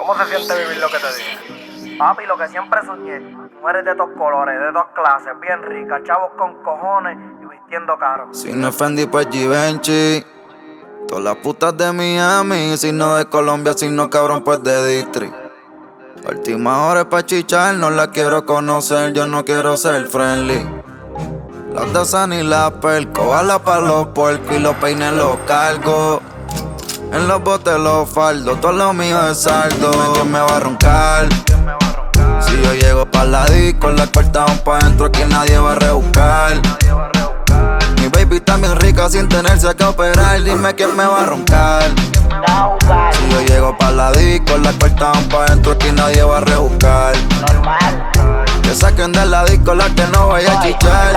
¿Cómo se siente vivir lo que te dije? Papi, lo que siempre soñé. Mujeres de dos colores, de dos clases, bien ricas, chavos con cojones y vistiendo caro. Si no es Fendi, pues Givenchy. Todas las putas de Miami, si no de Colombia, si no cabrón, pues de District. Última hora es pa' chichar, no la quiero conocer, yo no quiero ser friendly. Las de San y la perco, ala pa' los puercos y los peines los cargo. En los botes los faldos, todo lo mío es saldo. que me va a roncar. Si yo llego pa' la disco, la cortamos pa' dentro, aquí nadie va a rebuscar. Mi baby también rica sin tenerse que operar, dime quién me va a roncar. Si yo llego pa' la disco, la cortamos pa' dentro, aquí nadie va a rebuscar. Que la disco la que no vaya a chichar.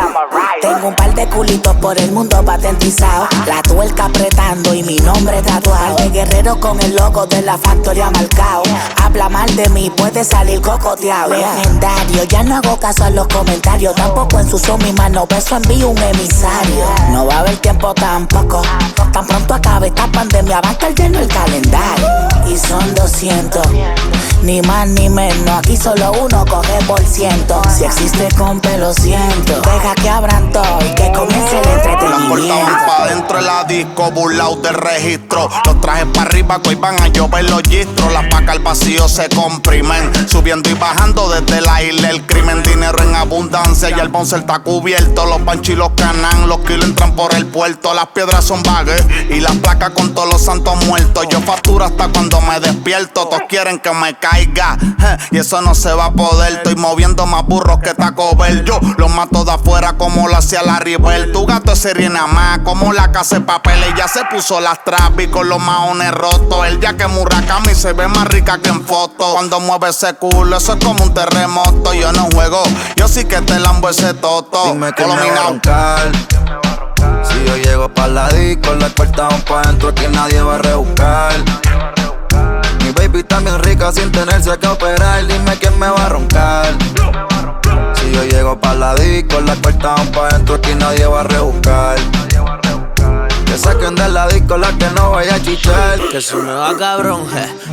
Tengo un par de culitos por el mundo patentizado. La tuerca apretando y mi nombre tatuado. De guerrero con el logo de la factoría marcado. Habla mal de mí, puede salir cocoteado. Legendario, ya no hago caso a los comentarios. Tampoco ensucio mi mano, beso envío un emisario. No va a haber tiempo tampoco. Tan pronto acabe esta pandemia, va a lleno el calendario. Y son 200, ni más ni menos. Aquí solo uno coge por ciento. Si existe, compe, lo siento. Deja que abran todo y que comience el entretenimiento. La pa' dentro de la disco, burlao del registro. Los trajes para arriba que van a llover los gistros. Las pacas al vacío se comprimen. Subiendo y bajando desde la isla el crimen. Dinero en abundancia y el bonce está cubierto. Los panchilos canan, los kilos entran por el puerto. Las piedras son vagues y las placas con todos los santos muertos. Yo facturo hasta cuando me despierto. Todos quieren que me caiga y eso no se va a poder. Estoy moviendo más burros que Taco Bell. Yo los mato de afuera como lo hacía la Rivel. Tu gato ríe nada más como la casa de papel. Ella se puso las trapis con los maones rotos. El día que Murakami se ve más rica que en foto. Cuando mueve ese culo, eso es como un terremoto. Yo no juego, yo sí que te lambo ese toto. Dime que me va a Si yo llego pa' la disco, la cortamos pa' dentro, aquí nadie va a rebuscar. Mi baby también rica sin tenerse que operar. Dime quién me va a roncar. Si yo llego pa' la disco, la cortamos pa' dentro, aquí nadie va a rebuscar. Que saquen de la disco la que no vaya a chichar. Que se me va cabrón,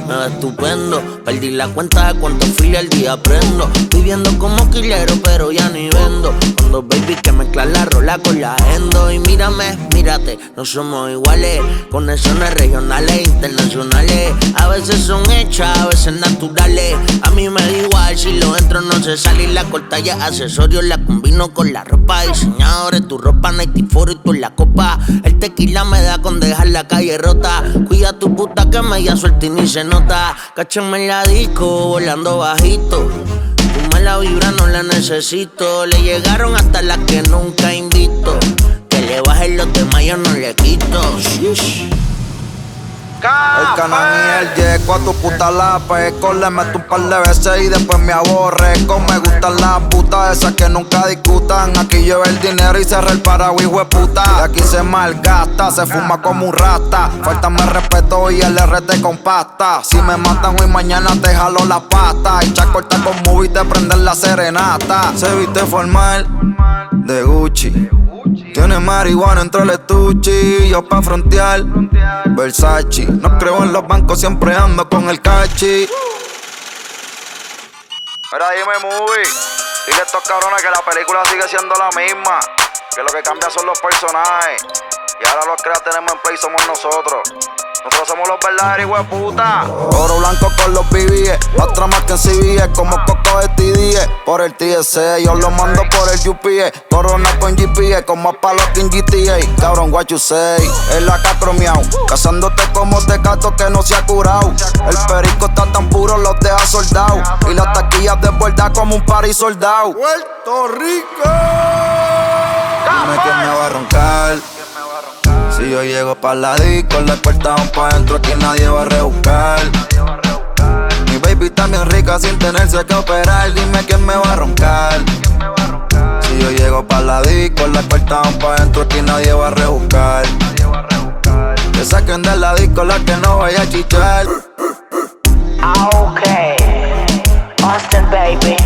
me va estupendo. Perdí la cuenta de cuánto fui el día prendo. Viviendo como quilero, pero ya ni vendo. Baby que mezcla la rola con la endo. Y mírame, mírate, no somos iguales. Conexiones regionales, internacionales. A veces son hechas, a veces naturales. A mí me da igual si lo entro, no se sale. Y la corta ya accesorios la combino con la ropa. Diseñadores, tu ropa 94 y tú en la copa. El tequila la me da con dejar la calle rota. Cuida tu puta que me ya suelta y ni se nota. Cáchame en la disco, volando bajito. Mala vibra no la necesito. Le llegaron hasta las que nunca invito. Que le bajen los demás yo no le quito. El canal y el yeco a tu puta la peco. Le meto un par de veces y después me aborrezco. Me gustan las putas esas que nunca discutan. Aquí lleva el dinero y cerré el paraguas, de puta. De aquí se malgasta, se fuma como un rata. Falta más respeto y el RT con pasta. Si me matan hoy, mañana te jalo la pata. Y corta con movie te prenden la serenata. Se viste formal de Gucci. Tiene marihuana entre el estuche yo pa' frontear. Versace, no creo en los bancos, siempre ando con el cachi. Mira, dime, movie. Dile a estos cabrones que la película sigue siendo la misma. Que lo que cambia son los personajes. Y ahora los creas tenemos en play somos nosotros. Nosotros somos los verdaderos, puta. Oro blanco con los BBE, otra más que en CBE, como. Por el TSE, yo lo mando por el UPE. Corona con GPE, como a palo en GTA. Cabrón, what you say? El AK miau, cazándote como tecato que no se ha curado. El perico está tan puro, los deja soldado. Y las taquillas de vuelta como un party soldado. Puerto Rico. Dime quién me va a roncar. Si yo llego pa' la disco, la cortamos pa' dentro, aquí nadie va a rebuscar. Baby también rica sin tenerse que operar, dime quién me va a roncar. Si yo llego pa' la disco, la cortamos pa' dentro, aquí nadie va a rebuscar. Que saquen de la disco la que no vaya a chichar. Ok, Austin baby,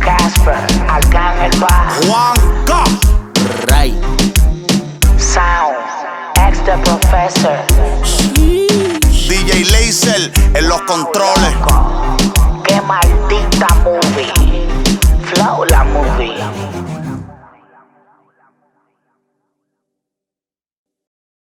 Casper, Arcángel Bajo, Juanca, Ray,